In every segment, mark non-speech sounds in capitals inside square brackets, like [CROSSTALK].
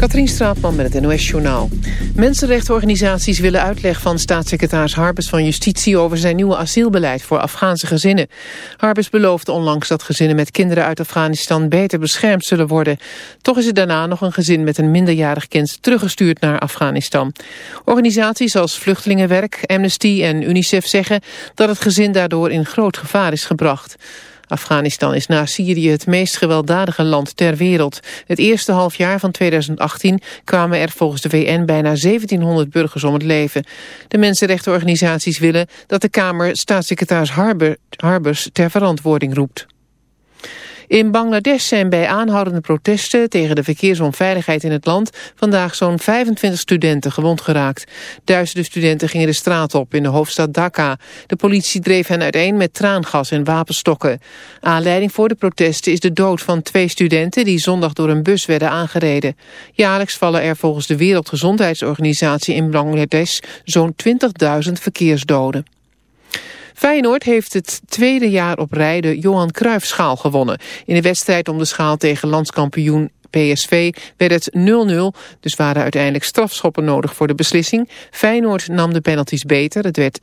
Katrien Straatman met het NOS-journaal. Mensenrechtenorganisaties willen uitleg van staatssecretaris Harbers van Justitie... over zijn nieuwe asielbeleid voor Afghaanse gezinnen. Harbers beloofde onlangs dat gezinnen met kinderen uit Afghanistan... beter beschermd zullen worden. Toch is er daarna nog een gezin met een minderjarig kind... teruggestuurd naar Afghanistan. Organisaties als Vluchtelingenwerk, Amnesty en UNICEF zeggen... dat het gezin daardoor in groot gevaar is gebracht. Afghanistan is na Syrië het meest gewelddadige land ter wereld. Het eerste halfjaar van 2018 kwamen er volgens de VN bijna 1700 burgers om het leven. De mensenrechtenorganisaties willen dat de Kamer staatssecretaris Harbers ter verantwoording roept. In Bangladesh zijn bij aanhoudende protesten tegen de verkeersonveiligheid in het land vandaag zo'n 25 studenten gewond geraakt. Duizenden studenten gingen de straat op in de hoofdstad Dhaka. De politie dreef hen uiteen met traangas en wapenstokken. Aanleiding voor de protesten is de dood van twee studenten die zondag door een bus werden aangereden. Jaarlijks vallen er volgens de Wereldgezondheidsorganisatie in Bangladesh zo'n 20.000 verkeersdoden. Feyenoord heeft het tweede jaar op rij de Johan Cruijffschaal gewonnen. In de wedstrijd om de schaal tegen landskampioen PSV werd het 0-0, dus waren uiteindelijk strafschoppen nodig voor de beslissing. Feyenoord nam de penalties beter, het werd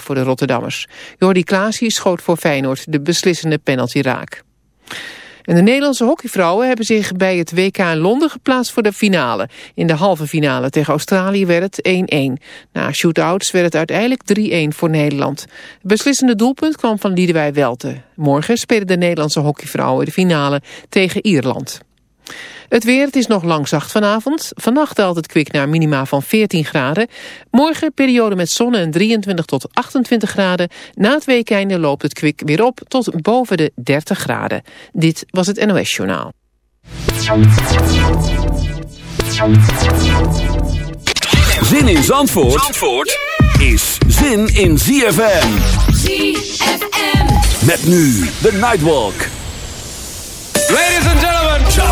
6-5 voor de Rotterdammers. Jordi Klaasie schoot voor Feyenoord de beslissende penalty raak. De Nederlandse hockeyvrouwen hebben zich bij het WK in Londen geplaatst voor de finale. In de halve finale tegen Australië werd het 1-1. Na shootouts werd het uiteindelijk 3-1 voor Nederland. Het beslissende doelpunt kwam van Liedewij Welte. Morgen spelen de Nederlandse hockeyvrouwen de finale tegen Ierland. Het weer, het is nog lang zacht vanavond. Vannacht daalt het kwik naar minima van 14 graden. Morgen periode met zon en 23 tot 28 graden. Na het weekende loopt het kwik weer op tot boven de 30 graden. Dit was het NOS Journaal. Zin in Zandvoort, Zandvoort is zin in ZFM. ZFM. Met nu de Nightwalk.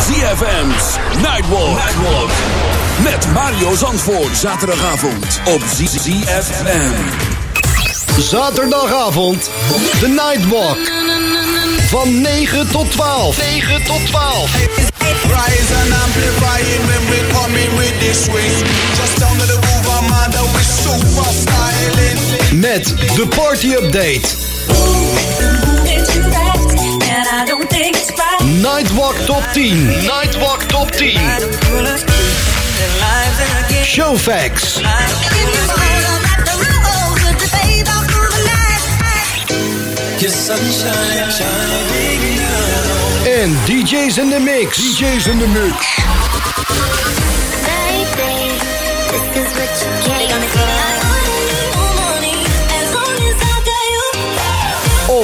ZFM's Nightwalk. Nightwalk. Met Mario Zandvoort. Zaterdagavond op ZFM. Zaterdagavond, de Nightwalk. Van 9 tot 12. 9 tot 12. Rise and amplifying when we come in with this swing. Just down to the groove, I'm under with super styling. Met de party update. Nightwalk top 10. Nightwalk top 10. Show facts. En DJ's in the mix. DJ's in the mix. Op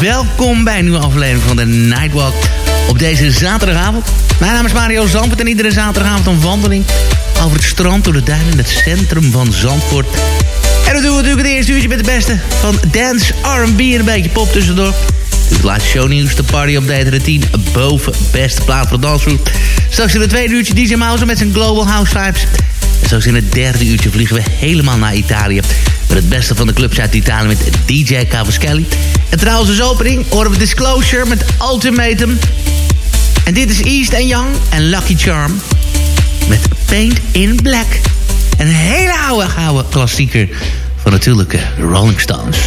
Welkom bij een nieuwe aflevering van de Nightwalk op deze zaterdagavond. Mijn naam is Mario Zandvoort en iedere zaterdagavond een wandeling over het strand door de duinen in het centrum van Zandvoort. En dat doen we natuurlijk het eerste uurtje met de beste van dance, R&B en een beetje pop tussendoor. Het laatste shownieuws, de party update, de 10 boven beste plaat voor dansvoer. Straks in het tweede uurtje DJ Mouse met zijn Global House Vibes. En straks in het derde uurtje vliegen we helemaal naar Italië. Het beste van de clubs uit Italië met DJ Cavaschelli. En trouwens als opening horen we Disclosure met Ultimatum. En dit is East and Young en Lucky Charm met Paint in Black. Een hele oude, oude klassieker van natuurlijk de Rolling Stones.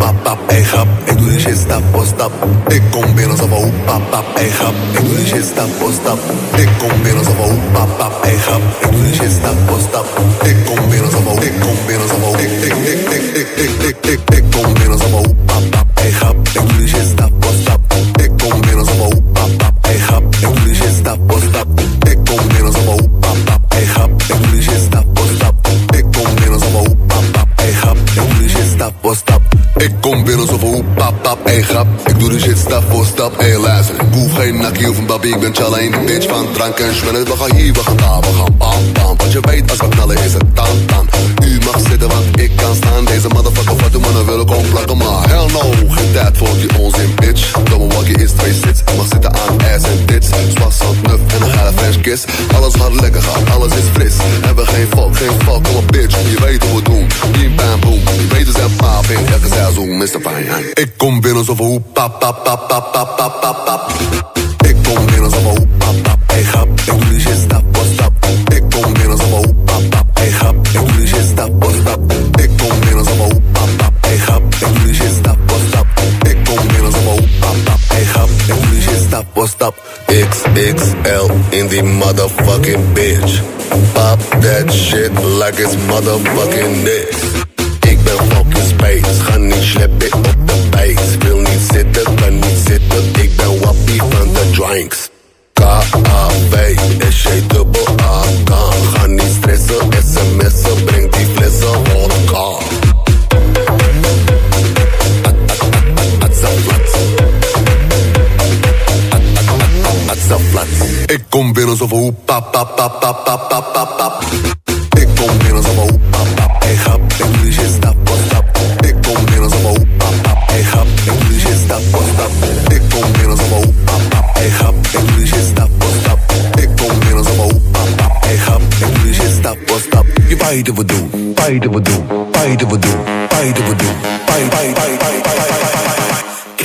Binnen alsof een hoep, pap, pap, ey grap. Ik doe die shit stap voor stap. Ik kom binnen alsof een hoep, pap, pap, ey grap. Ik doe die shit stap voor stap. Ik kom binnen alsof een hoep, pap, pap, ey grap. Ik doe die shit stap voor stap. Ik kom binnen alsof een ik kom binnen alsof een ik, ik, ik, ik, ik, ik, ik, ik, ik kom binnen alsof een Ik doe die shit stap voor stap, ey luister. Ik hoef geen nakkie of een babi, ik ben de bitch van drank en schwellen. We gaan hier, we gaan daar, we gaan bam, bam. Want je weet, als we knallen is het tan, tan die mag zitten, want ik kan staan. Deze motherfucker wat de mannen willen komen plakken, maar hell no. Geen tijd voor die onzin, bitch. Domme walkie is twee sits, mag zitten aan ass en tits. Zwas zand, nuf en een geile French kiss. Alles wat lekker gaat, alles is fris. Hebben geen fuck, geen fuck, kom op bitch. Je weet hoe we doen, bim bam boom. Je weet dus en paap in, lekker Mr. Fine. Ik kom binnen zoveel hoe pap, pap, pap, pap, pap, pap, pap, pap. L in the motherfucking bitch. Pop that shit like it's motherfucking this. Ik ben fucking space, ga niet sleppen op de base. Wil niet zitten, kan niet zitten, ik ben wappie van de drinks. K.A.B. is shit binnen over hoe pap, pap, pap, pap, pap, pap, pap, pap. Ik kom binnen over hoe pap, pap, ey grap, en jullie shit stap, wat stap. Ik kom binnen over hoe pap, pap, ey grap, en jullie shit stap, wat stap. Ik kom binnen over hoe pap, pap, ey grap, en jullie shit stap, wat stap. Ik kom binnen over hoe pap, pap, ey grap, en jullie shit stap, wat stap. Je weet wat we doen, weet wat we doen, weet wat we doen, weet wat we doen, weet, weet, weet, weet, weet, weet, weet.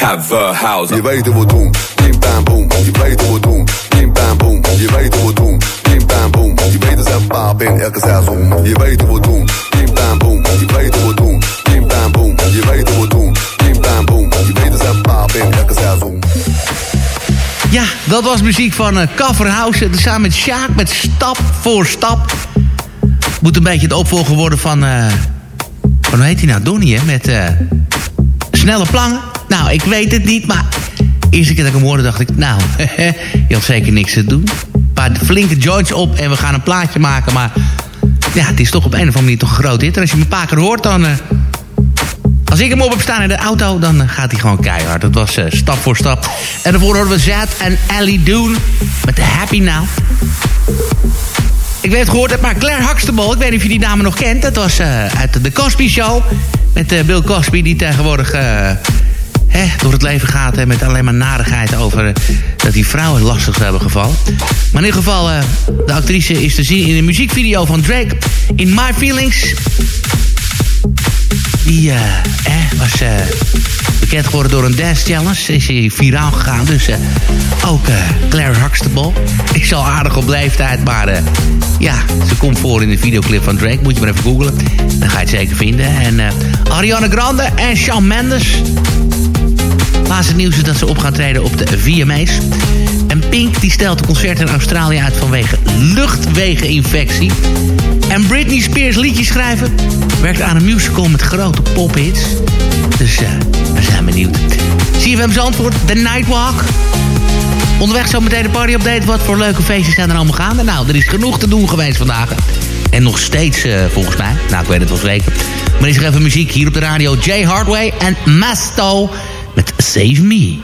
Je weet wat we doen, je weet wat we doen. In elke seizoen. Je weet wat we doen, bim bam boom. Je weet we doen, bim bam boom. Je weet we doen, bim bam boom. Je weet het zelf paap in elke seizoen. Ja, dat was muziek van uh, Coverhouse. Samen met Sjaak met Stap voor Stap. Moet een beetje het opvolger worden van... eh van hoe heet hij nou? Donnie, hè? Met eh snelle plangen. Nou, ik weet het niet, maar... Eerste keer dat ik hem hoorde, dacht ik... Nou, [LAUGHS] je had zeker niks te doen. Een paar flinke joints op en we gaan een plaatje maken. Maar ja, het is toch op een of andere manier toch een groot hit. En als je hem een paar keer hoort, dan... eh, als ik hem op heb staan in de auto, dan eh, gaat hij gewoon keihard. Dat was eh, stap voor stap. En daarvoor horen we Zad en Ellie Doon met Happy Now. Ik weet het gehoord maar Claire Huxtable, ik weet niet of je die namen nog kent. Dat was uit de Cosby Show. Met Bill Cosby, die tegenwoordig hè, door het leven gaat... Hè, met alleen maar narigheid over dat die vrouwen lastig hebben gevallen. Maar in ieder geval, eh, de actrice is te zien in een muziekvideo van Drake... In My Feelings. Die eh, was eh, bekend geworden door een dance challenge. Is hij viraal gegaan. Dus eh, ook Claire Huxtable. Is al aardig op leeftijd. Maar ja, ze komt voor in de videoclip van Drake. Moet je maar even googlen. Dan ga je het zeker vinden. En Ariana Grande en Shawn Mendes. Laatste nieuws is dat ze op gaan treden op de VMA's. En Pink die stelt de concert in Australië uit vanwege luchtwegeninfectie. En Britney Spears liedjes schrijven werkt aan een musical met grote pophits. Dus eh, we zijn benieuwd. CFM Zandvoort, The Nightwalk. Onderweg zometeen de party update. Wat voor leuke feestjes zijn er allemaal gaande? Nou, er is genoeg te doen geweest vandaag. En nog steeds, eh, volgens mij. Nou, ik weet het wel zeker. Maar er is nog even muziek hier op de radio. Jay Hardway en Masto save me?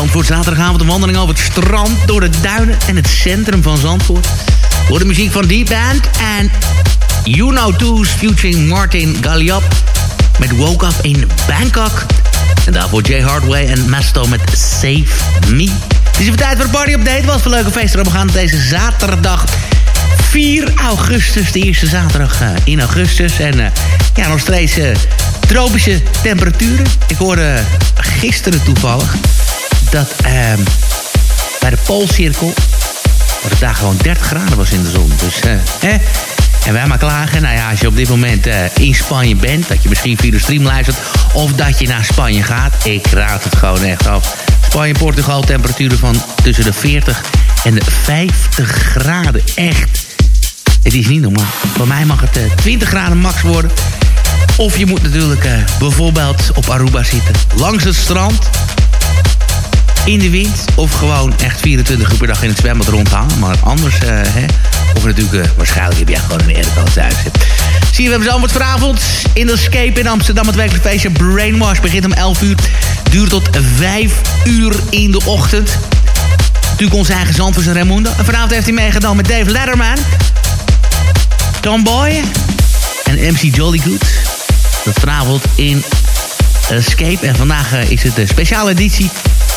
Zandvoort, zaterdagavond een wandeling over het strand... door de duinen en het centrum van Zandvoort. Voor de muziek van die band en You Know Two's featuring Martin Galliop... met Woke Up in Bangkok. En daarvoor Jay Hardway en Masto met Save Me. Het is even tijd voor de party update. Wat voor leuke feesten er gaan deze zaterdag... 4 augustus, de eerste zaterdag eh, in augustus. En eh, ja, nog steeds eh, tropische temperaturen. Ik hoorde gisteren toevallig dat ehm, bij de Poolcirkel... dat het daar gewoon 30 graden was in de zon. Dus, eh, hè? En wij maar klagen. Nou ja, als je op dit moment eh, in Spanje bent... dat je misschien via de stream luistert... of dat je naar Spanje gaat. Ik raad het gewoon echt af. Spanje, Portugal, temperaturen van tussen de 40 en de 50 graden. Echt. Het is niet normaal. Voor mij mag het eh, 20 graden max worden. Of je moet natuurlijk eh, bijvoorbeeld op Aruba zitten. Langs het strand. In de wind. Of gewoon echt 24 uur per dag in het zwembad rondhangen. Maar anders, eh, hè. Of natuurlijk, eh, waarschijnlijk heb jij gewoon een airco thuis. Zie je, we hebben zomer vanavond in de Escape in Amsterdam. Het wekelijks feestje Brainwash begint om 11 uur. Duurt tot 5 uur in de ochtend. Natuurlijk onze eigen Zandvoors en Raimundo. En vanavond heeft hij meegedaan met Dave Letterman. Tomboy en MC Jollygood. Dat vanavond in Escape. En vandaag eh, is het de speciale editie.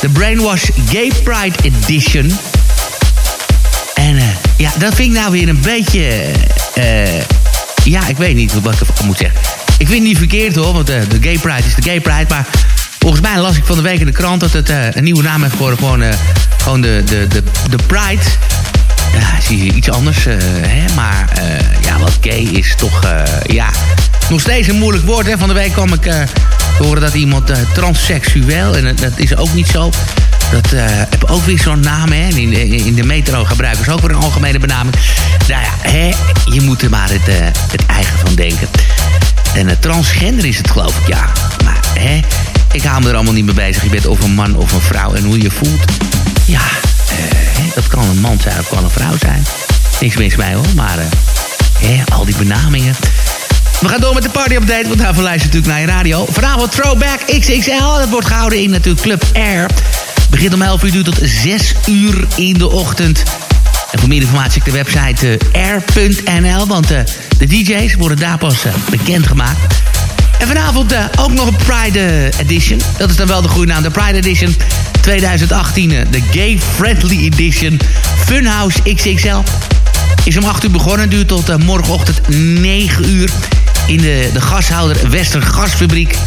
De Brainwash Gay Pride Edition. En eh, ja, dat vind ik nou weer een beetje... eh, ja, ik weet niet wat ik moet zeggen. Ik vind het niet verkeerd hoor, want eh, de Gay Pride is de Gay Pride. Maar volgens mij las ik van de week in de krant dat het een nieuwe naam heeft geworden. Gewoon, gewoon de, de, de, de Pride. Ja, zie je iets anders. hè? Maar ja, wat gay is toch... ja, nog steeds een moeilijk woord. Hè? Van de week kwam ik te horen dat iemand eh, transseksueel... en dat is ook niet zo... Dat eh heb ook weer zo'n naam, hè. In in de metro gebruiken ze ook weer een algemene benaming. Nou ja, hè, je moet er maar het, eh, het eigen van denken. En transgender is het, geloof ik, ja. Maar, hè, ik hou me er allemaal niet mee bezig. Je bent of een man of een vrouw en hoe je voelt. Ja, hè, dat kan een man zijn of kan een vrouw zijn. Niks mis mee, hoor. Maar, hè, al die benamingen... We gaan door met de party update, want daarvoor luister natuurlijk naar je radio. Vanavond Throwback XXL. Dat wordt gehouden in natuurlijk Club Air. Begint om 11 uur, duurt tot 6 uur in de ochtend. En voor meer informatie op de website uh, air.nl, want uh, de DJ's worden daar pas uh, bekendgemaakt. En vanavond ook nog een Pride Edition. Dat is dan wel de goede naam, de Pride Edition 2018. de Gay Friendly Edition Funhouse XXL. Is om 8 uur begonnen, duurt tot morgenochtend 9 uur. In de, de gashouder Wester Gasfabriek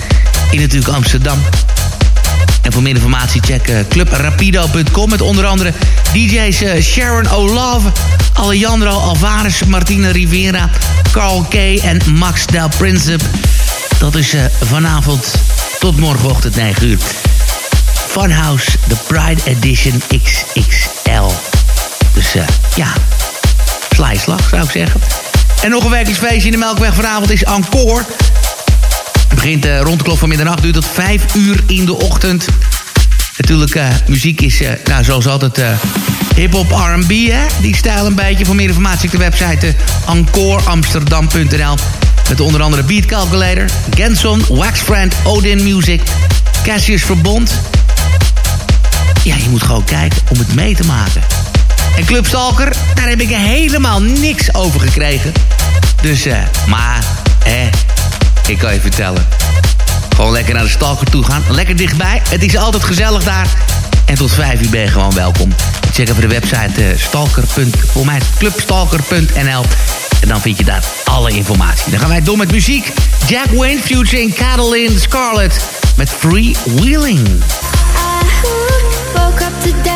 in natuurlijk Amsterdam. En voor meer informatie check uh, clubrapido.com met onder andere DJ's uh, Sharon O'Love, Alejandro Alvarez, Martina Rivera, Carl K. en Max Del Principe. Dat is uh, vanavond tot morgenochtend 9 uur. Funhouse, The Pride Edition XXL. Dus ja, sla slag zou ik zeggen. En nog een werkingsfeestje in de Melkweg vanavond is Encore. Het begint uh, rond de klok van middernacht, duurt tot 5 uur in de ochtend. Natuurlijk, uh, muziek is, uh, nou, zoals altijd, hip-hop R&B, hè? Die stijl een beetje. Voor meer informatie op de website encoreamsterdam.nl. Met onder andere Beat Calculator, Genson, Waxfriend, Odin Music, Cassius Verbond. Ja, je moet gewoon kijken om het mee te maken. En Club Stalker, daar heb ik helemaal niks over gekregen. Dus, eh, maar, hè, ik kan je vertellen. Gewoon lekker naar de Stalker toe gaan. Lekker dichtbij. Het is altijd gezellig daar. En tot vijf uur ben je gewoon welkom. Check even de website uh. Voor mij clubstalker.nl. En dan vind je daar alle informatie. Dan gaan wij door met muziek. Jack Wayne featuring Catalin Scarlett met Free Wheeling. Woke up today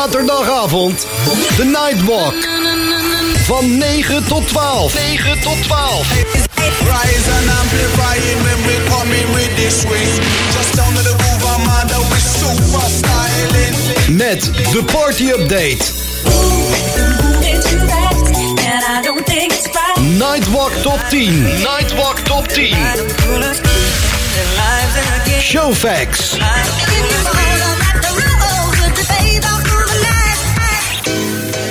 zaterdagavond de Nightwalk. Van 9 tot 12. 9 tot 12. Rise and amplifying when we come in with this swing. Just down to the groove, I'm under with super styling. Met de party update. Nightwalk top 10. Nightwalk top 10. Showfax.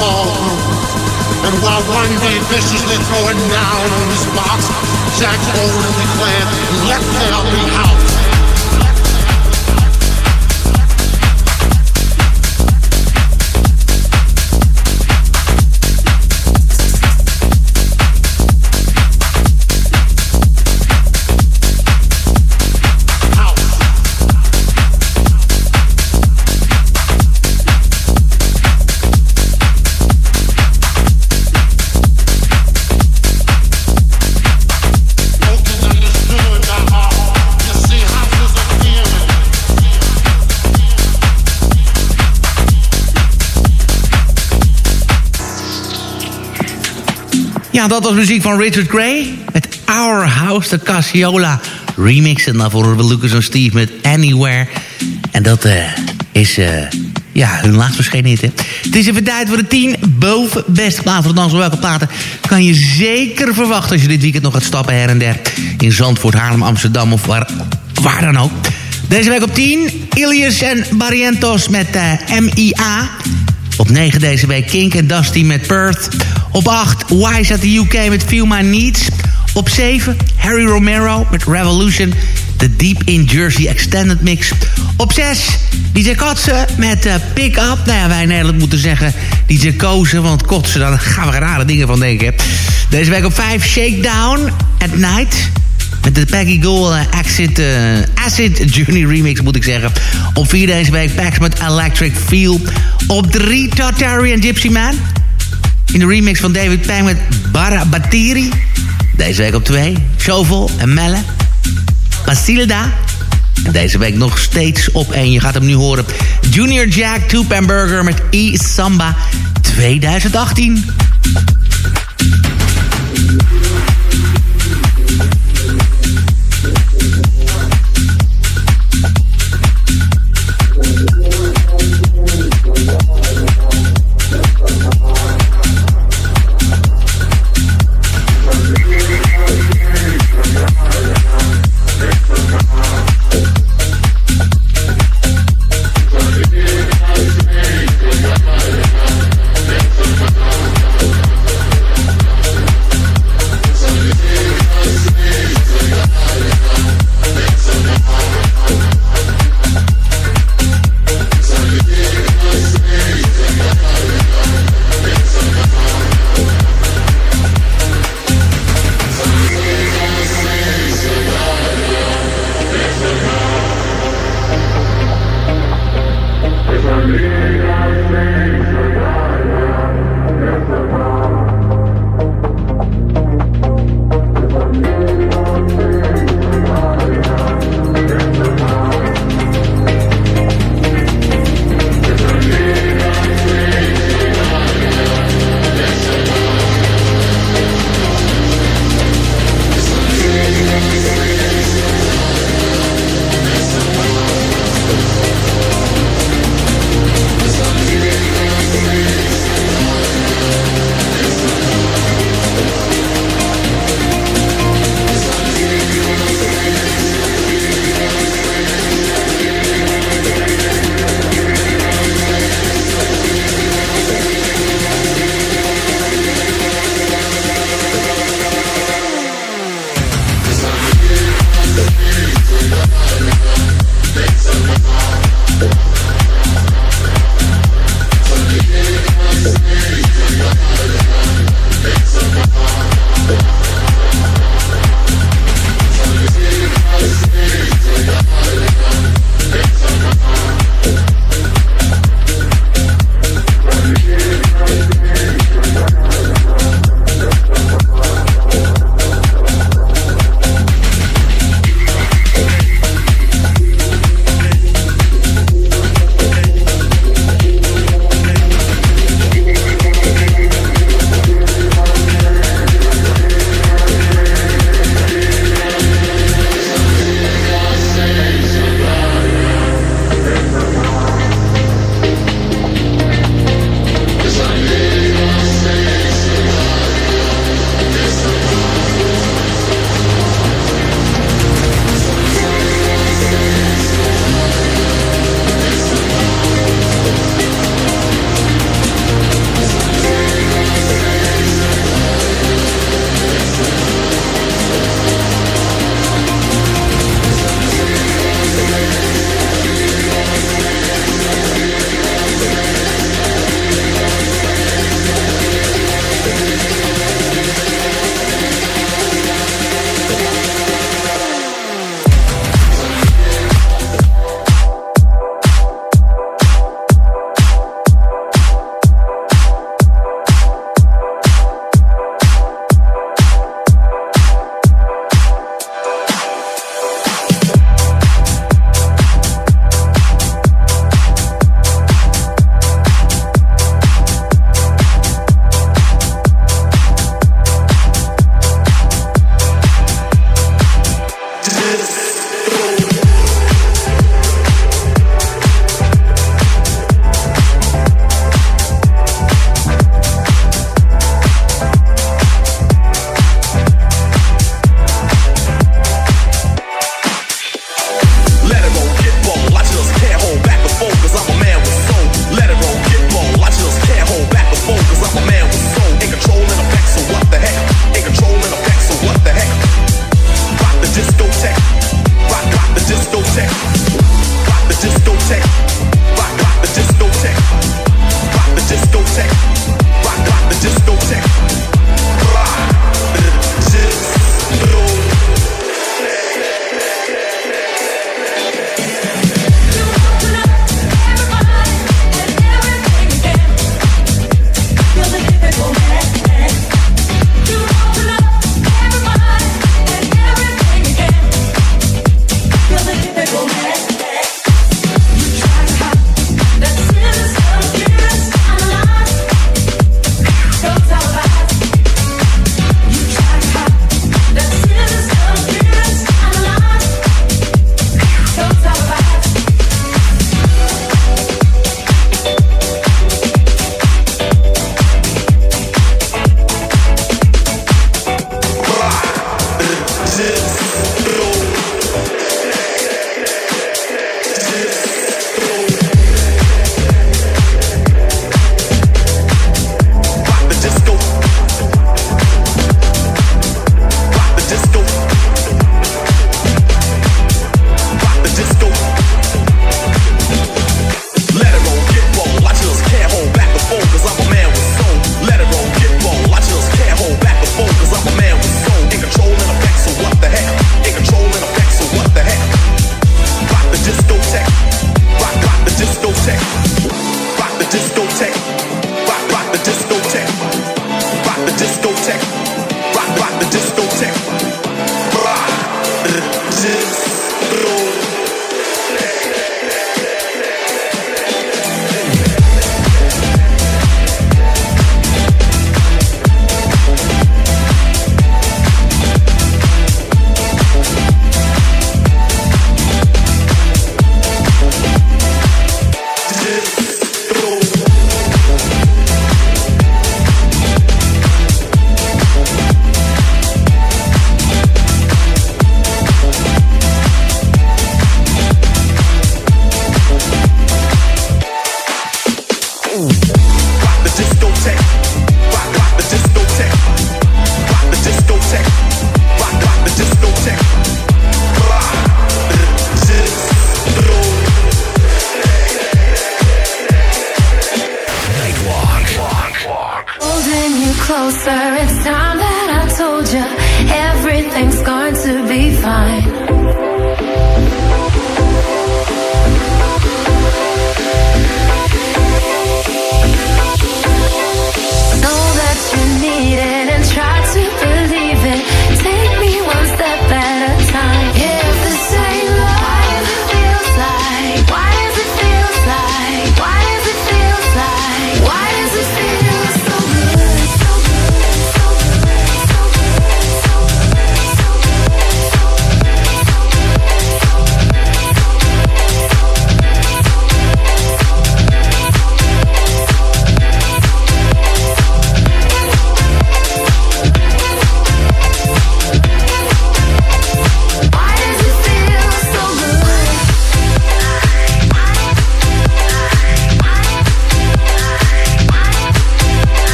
All. And while one day viciously throwing down on his box, Jack boldly declared, let there be house. Dat was muziek van Richard Gray. Met Our House, de Cassiola remix. En daarvoor we Lucas en Steve met Anywhere. En dat uh, is uh, Ja, hun laatst verschenen hit, hè. Het is even tijd voor de 10 boven beste voor de. Welke platen kan je zeker verwachten als je dit weekend nog gaat stappen her en der. In Zandvoort, Haarlem, Amsterdam of waar, dan ook. Deze week op 10, Ilias en Barrientos met uh, MIA. Op 9 deze week Kink en Dusty met Perth. Op 8, Wise at the UK met Feel My Needs. Op 7, Harry Romero met Revolution. De Deep in Jersey Extended Mix. Op 6, DJ Kotze met uh, Pick Up. Nou ja, wij in Nederland moeten zeggen DJ Kozen. Want Kotze, daar [LAUGHS] gaan we rare dingen van denken. Deze week op 5, Shakedown at Night. Met de Peggy Goal uh, Acid, uh, Acid Journey remix moet ik zeggen. Op 4 deze week Pax met Electric Feel. Op 3 Tartary en Gypsy Man. In de remix van David Pang met Bara Batiri. Deze week op 2 Shovel en Melle. Basilda. En deze week nog steeds op 1. Je gaat hem nu horen. Junior Jack Toop Burger met E Samba 2018.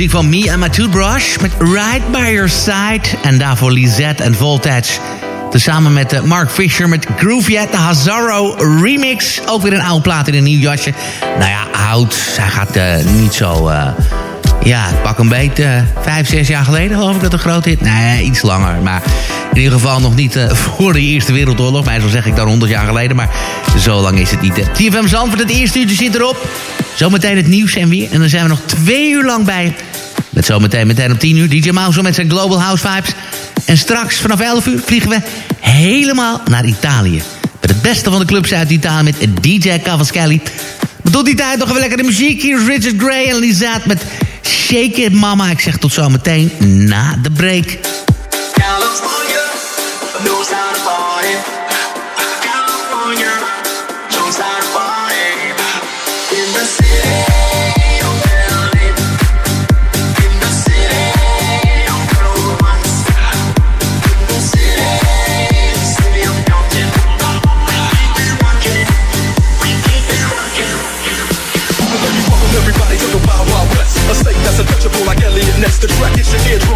Muziek van Me and My Toothbrush met Right By Your Side. En daarvoor Lisette en Voltage. Tezamen met uh, Mark Fisher met Groove de Hazaro remix. Ook weer een oude plaat in een nieuw jasje. Nou ja, oud. Hij gaat uh, niet zo... Uh, ja, pak een beetje vijf, zes jaar geleden geloof ik dat een groot hit. Nee, iets langer. Maar in ieder geval nog niet [LAUGHS] voor de Eerste Wereldoorlog. Maar zo zeg ik dan 100 jaar geleden. Maar zo lang is het niet. TFM Zandvoort, het eerste uurtje zit erop. Zometeen het nieuws en weer. En dan zijn we nog twee uur lang bij. Met zometeen meteen om 10 uur DJ Mouse met zijn Global House Vibes. En straks vanaf 11 uur vliegen we helemaal naar Italië. Met het beste van de clubs uit Italië met DJ Cavaschelli. Maar tot die tijd nog even lekker de muziek. Hier is Richard Gray en Lizette met Shake It Mama. Ik zeg tot zometeen na de break.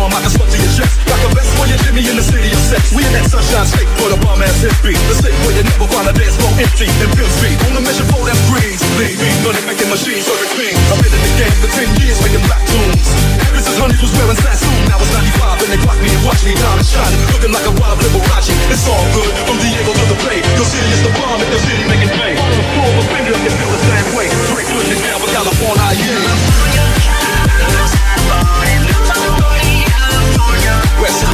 Eardrum, I can slug to your chest. Like a best for your Jimmy in the city of sex. We in that sunshine state for the bomb ass hit beat. The state where you never find a dance floor empty and pimp speed. On a mission for them greens. Lean me, money making machines serving fiends. I've been in the game for 10 years making rap tunes. Ever since Honeys was wearing Sassoon, now it's 95 and they clock me and watch me diamond shining. Looking like a wild Liberace. It's all good from Diego to the Bay. Your city is the bomb and your city making pay. On the floor a finger, you feel the same way. Straight pushing down for California, yeah. West